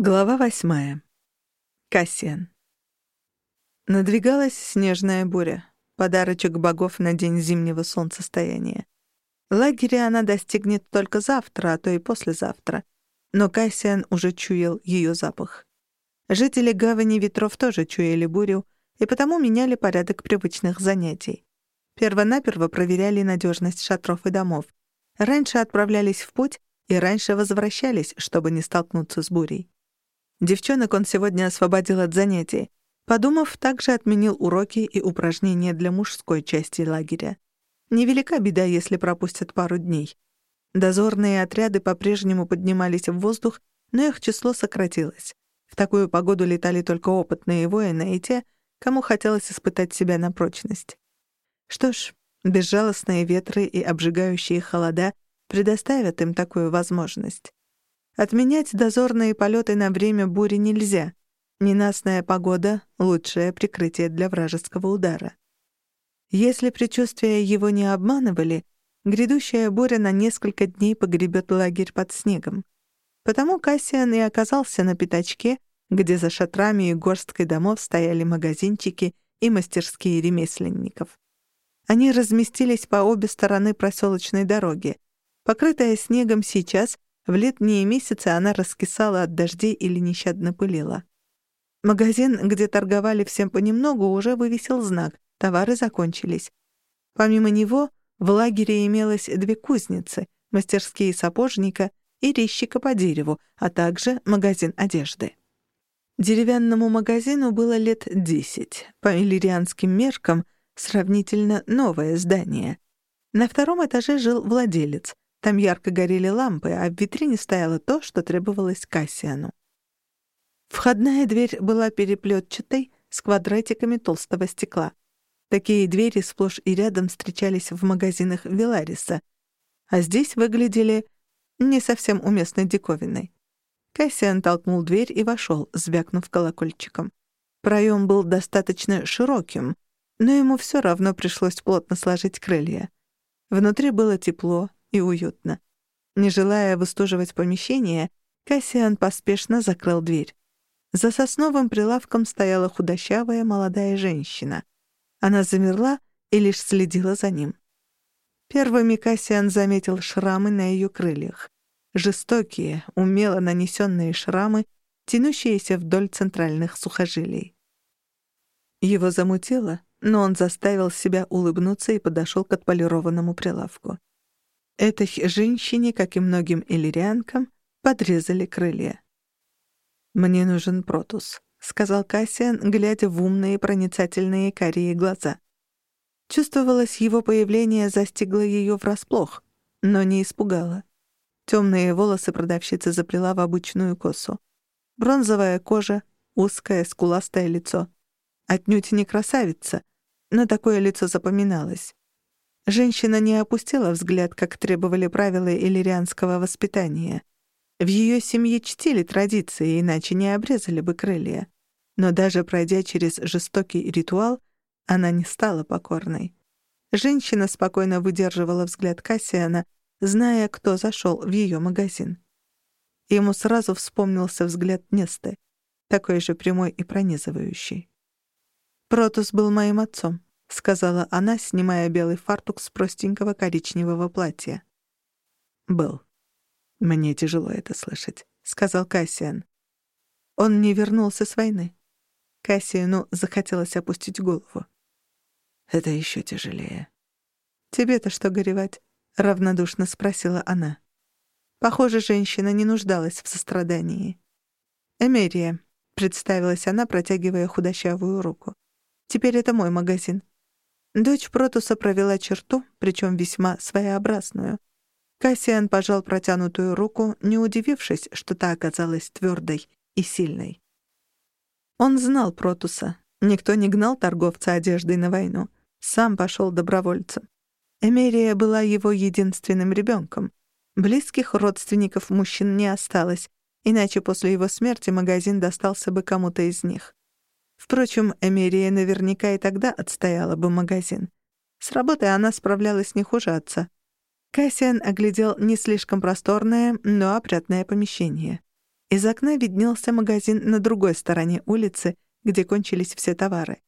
Глава восьмая. Кассиан. Надвигалась снежная буря, подарочек богов на день зимнего солнцестояния. Лагеря она достигнет только завтра, а то и послезавтра. Но Кассиан уже чуял ее запах. Жители гавани ветров тоже чуяли бурю и потому меняли порядок привычных занятий. Первонаперво проверяли надежность шатров и домов. Раньше отправлялись в путь и раньше возвращались, чтобы не столкнуться с бурей. Девчонок он сегодня освободил от занятий. Подумав, также отменил уроки и упражнения для мужской части лагеря. Невелика беда, если пропустят пару дней. Дозорные отряды по-прежнему поднимались в воздух, но их число сократилось. В такую погоду летали только опытные воины и те, кому хотелось испытать себя на прочность. Что ж, безжалостные ветры и обжигающие холода предоставят им такую возможность. Отменять дозорные полеты на время бури нельзя. Ненастная погода — лучшее прикрытие для вражеского удара. Если предчувствия его не обманывали, грядущая буря на несколько дней погребет лагерь под снегом. Потому Кассиан и оказался на пятачке, где за шатрами и горсткой домов стояли магазинчики и мастерские ремесленников. Они разместились по обе стороны проселочной дороги. Покрытая снегом сейчас, в летние месяцы она раскисала от дождей или нещадно пылила. Магазин, где торговали всем понемногу, уже вывесил знак «Товары закончились». Помимо него, в лагере имелось две кузницы, мастерские сапожника и резчика по дереву, а также магазин одежды. Деревянному магазину было лет десять. По иллирианским меркам сравнительно новое здание. На втором этаже жил владелец — там ярко горели лампы, а в витрине стояло то, что требовалось Кассиану. Входная дверь была переплетчатой, с квадратиками толстого стекла. Такие двери сплошь и рядом встречались в магазинах Велариса, а здесь выглядели не совсем уместной диковиной. Кассиан толкнул дверь и вошел, звякнув колокольчиком. Проем был достаточно широким, но ему все равно пришлось плотно сложить крылья. Внутри было тепло, и уютно. Не желая выстуживать помещение, Кассиан поспешно закрыл дверь. За сосновым прилавком стояла худощавая молодая женщина. Она замерла и лишь следила за ним. Первыми Кассиан заметил шрамы на ее крыльях. Жестокие, умело нанесенные шрамы, тянущиеся вдоль центральных сухожилий. Его замутило, но он заставил себя улыбнуться и подошел к отполированному прилавку. Этой женщине, как и многим иллирианкам, подрезали крылья. «Мне нужен Протус», — сказал Кассиан, глядя в умные проницательные карие глаза. Чувствовалось, его появление застигло ее врасплох, но не испугало. Темные волосы продавщицы заплела в обычную косу. Бронзовая кожа, узкое, скуластое лицо. Отнюдь не красавица, но такое лицо запоминалось. Женщина не опустила взгляд, как требовали правила иллирианского воспитания. В ее семье чтили традиции, иначе не обрезали бы крылья. Но даже пройдя через жестокий ритуал, она не стала покорной. Женщина спокойно выдерживала взгляд Кассиана, зная, кто зашел в ее магазин. Ему сразу вспомнился взгляд Несты, такой же прямой и пронизывающий. Протус был моим отцом. — сказала она, снимая белый фартук с простенького коричневого платья. «Был. Мне тяжело это слышать», — сказал Кассиан. Он не вернулся с войны. Кассиану захотелось опустить голову. «Это еще тяжелее». «Тебе-то что горевать?» — равнодушно спросила она. Похоже, женщина не нуждалась в сострадании. «Эмерия», — представилась она, протягивая худощавую руку. «Теперь это мой магазин. Дочь Протуса провела черту, причем весьма своеобразную. Кассиан пожал протянутую руку, не удивившись, что та оказалась твердой и сильной. Он знал Протуса. Никто не гнал торговца одеждой на войну. Сам пошел добровольцем. Эмерия была его единственным ребенком. Близких родственников мужчин не осталось, иначе после его смерти магазин достался бы кому-то из них. Впрочем, Эмерия наверняка и тогда отстояла бы магазин. С работой она справлялась не хуже отца. Кассиан оглядел не слишком просторное, но опрятное помещение. Из окна виднелся магазин на другой стороне улицы, где кончились все товары.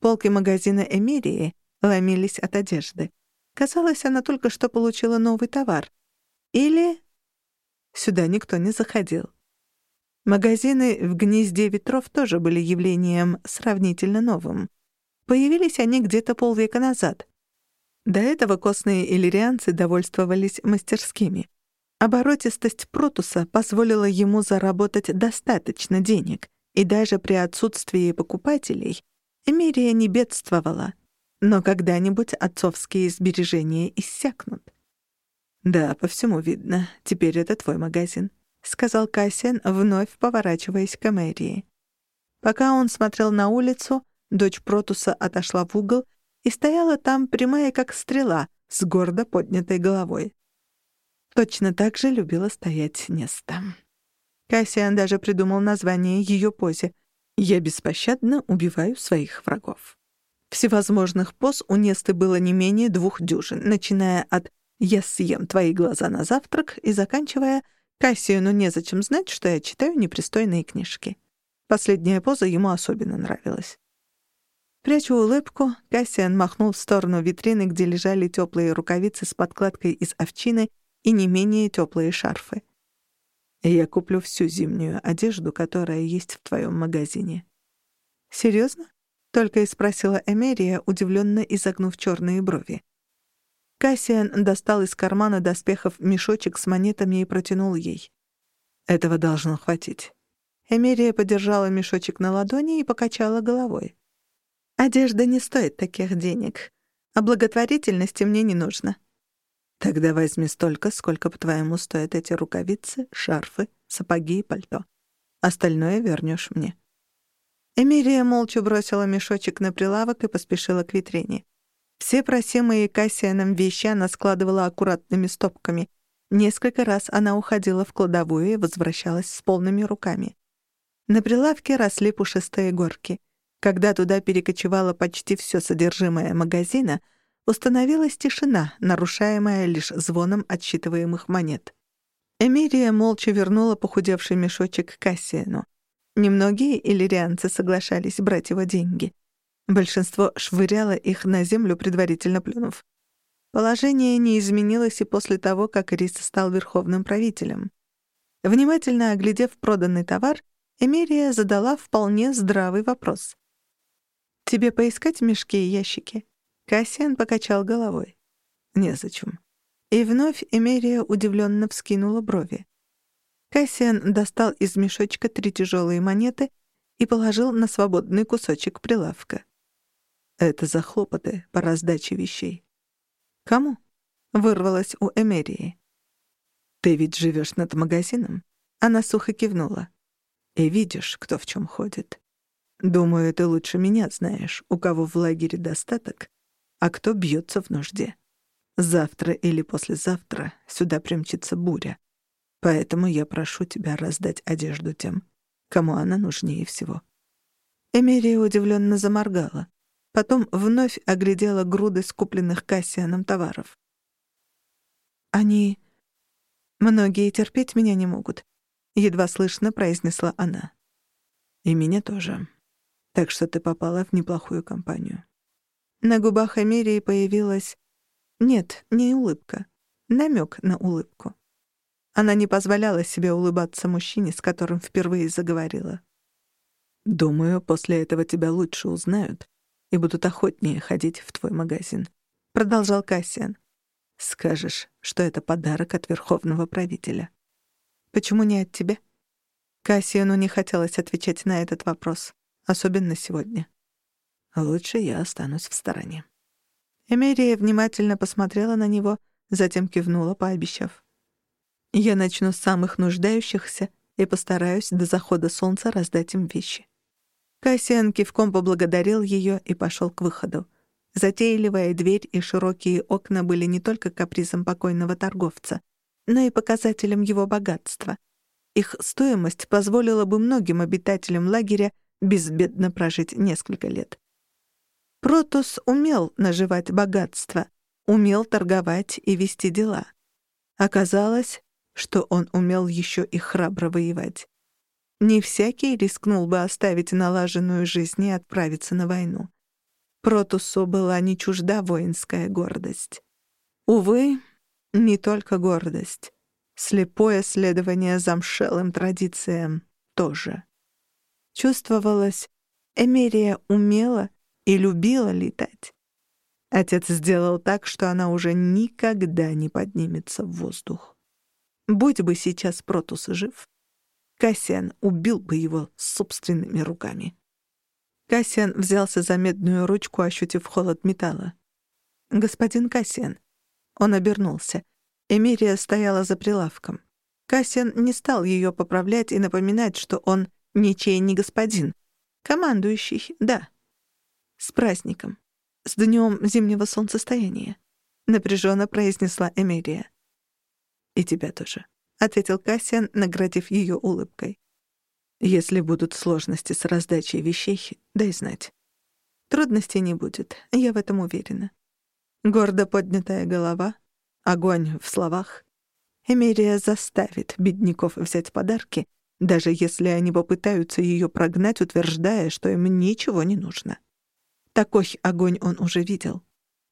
Полки магазина «Эмирии» ломились от одежды. Казалось, она только что получила новый товар. Или... Сюда никто не заходил. Магазины в гнезде ветров тоже были явлением сравнительно новым. Появились они где-то полвека назад. До этого костные иллирианцы довольствовались мастерскими. Оборотистость Протуса позволила ему заработать достаточно денег, и даже при отсутствии покупателей Эмирия не бедствовала. Но когда-нибудь отцовские сбережения иссякнут. «Да, по всему видно. Теперь это твой магазин», — сказал Кассиан, вновь поворачиваясь к Эмерии. Пока он смотрел на улицу, дочь Протуса отошла в угол и стояла там, прямая как стрела, с гордо поднятой головой. Точно так же любила стоять Неста. Кассиан даже придумал название ее позе «Я беспощадно убиваю своих врагов». Всевозможных поз у Несты было не менее двух дюжин, начиная от «Я съем твои глаза на завтрак» и заканчивая «Кассиану незачем знать, что я читаю непристойные книжки». Последняя поза ему особенно нравилась. Прячу улыбку, Кассиан махнул в сторону витрины, где лежали теплые рукавицы с подкладкой из овчины и не менее теплые шарфы. «Я куплю всю зимнюю одежду, которая есть в твоем магазине». «Серьезно?» Только и спросила Эмерия, удивленно изогнув черные брови. Кассиан достал из кармана доспехов мешочек с монетами и протянул ей. «Этого должно хватить». Эмерия подержала мешочек на ладони и покачала головой. «Одежда не стоит таких денег, а благотворительности мне не нужно». «Тогда возьми столько, сколько, по-твоему, стоят эти рукавицы, шарфы, сапоги и пальто. Остальное вернешь мне». Эмирия молча бросила мешочек на прилавок и поспешила к витрине. Все просимые Кассианом вещи она складывала аккуратными стопками. Несколько раз она уходила в кладовую и возвращалась с полными руками. На прилавке росли пушистые горки. Когда туда перекочевало почти все содержимое магазина, установилась тишина, нарушаемая лишь звоном отсчитываемых монет. Эмирия молча вернула похудевший мешочек Кассиану. Немногие иллирианцы соглашались брать его деньги. Большинство швыряло их на землю, предварительно плюнув. Положение не изменилось и после того, как Рис стал верховным правителем. Внимательно оглядев проданный товар, Эмирия задала вполне здравый вопрос. «Тебе поискать мешки и ящики?» Кассиан покачал головой. «Незачем». И вновь Эмирия удивленно вскинула брови. Кассиан достал из мешочка три тяжелые монеты и положил на свободный кусочек прилавка. Это за хлопоты по раздаче вещей. «Кому?» — вырвалось у Эмерии. «Ты ведь живешь над магазином?» Она сухо кивнула. «И видишь, кто в чем ходит. Думаю, ты лучше меня знаешь, у кого в лагере достаток, а кто бьется в нужде. Завтра или послезавтра сюда примчится буря. Поэтому я прошу тебя раздать одежду тем, кому она нужнее всего». Эмирия удивленно заморгала. Потом вновь оглядела груды скупленных Кассианом товаров. «Они... многие терпеть меня не могут», — едва слышно произнесла она. «И меня тоже. Так что ты попала в неплохую компанию». На губах Эмирии появилась... Нет, не улыбка. намек на улыбку. Она не позволяла себе улыбаться мужчине, с которым впервые заговорила. «Думаю, после этого тебя лучше узнают и будут охотнее ходить в твой магазин», — продолжал Кассиан. «Скажешь, что это подарок от верховного правителя». «Почему не от тебя?» Кассиану не хотелось отвечать на этот вопрос, особенно сегодня. «Лучше я останусь в стороне». Эмерия внимательно посмотрела на него, затем кивнула, пообещав. Я начну с самых нуждающихся и постараюсь до захода солнца раздать им вещи. Кассиан кивком поблагодарил ее и пошел к выходу. Затейливая дверь и широкие окна были не только капризом покойного торговца, но и показателем его богатства. Их стоимость позволила бы многим обитателям лагеря безбедно прожить несколько лет. Протус умел наживать богатство, умел торговать и вести дела. Оказалось, что он умел еще и храбро воевать. Не всякий рискнул бы оставить налаженную жизнь и отправиться на войну. Протусу была не чужда воинская гордость. Увы, не только гордость. Слепое следование замшелым традициям тоже. Чувствовалось, Эмерия умела и любила летать. Отец сделал так, что она уже никогда не поднимется в воздух. Будь бы сейчас Протус жив, Кассиан убил бы его собственными руками. Кассиан взялся за медную ручку, ощутив холод металла. «Господин Кассиан». Он обернулся. Эмирия стояла за прилавком. Кассиан не стал ее поправлять и напоминать, что он ничей не господин. Командующий, да. С праздником. С днем зимнего солнцестояния. Напряженно произнесла Эмирия. «И тебя тоже», — ответил Кассиан, наградив ее улыбкой. Если будут сложности с раздачей вещей, дай знать. Трудностей не будет, я в этом уверена. Гордо поднятая голова, огонь в словах. Эмерия заставит бедняков взять подарки, даже если они попытаются ее прогнать, утверждая, что им ничего не нужно. Такой огонь он уже видел.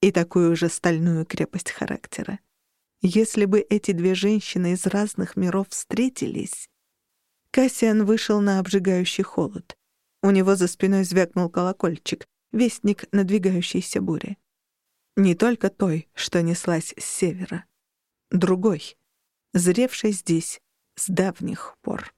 И такую же стальную крепость характера. Если бы эти две женщины из разных миров встретились, Кассиан вышел на обжигающий холод. У него за спиной звякнул колокольчик, вестник надвигающейся бури. Не только той, что неслась с севера. Другой, зревшей здесь с давних пор.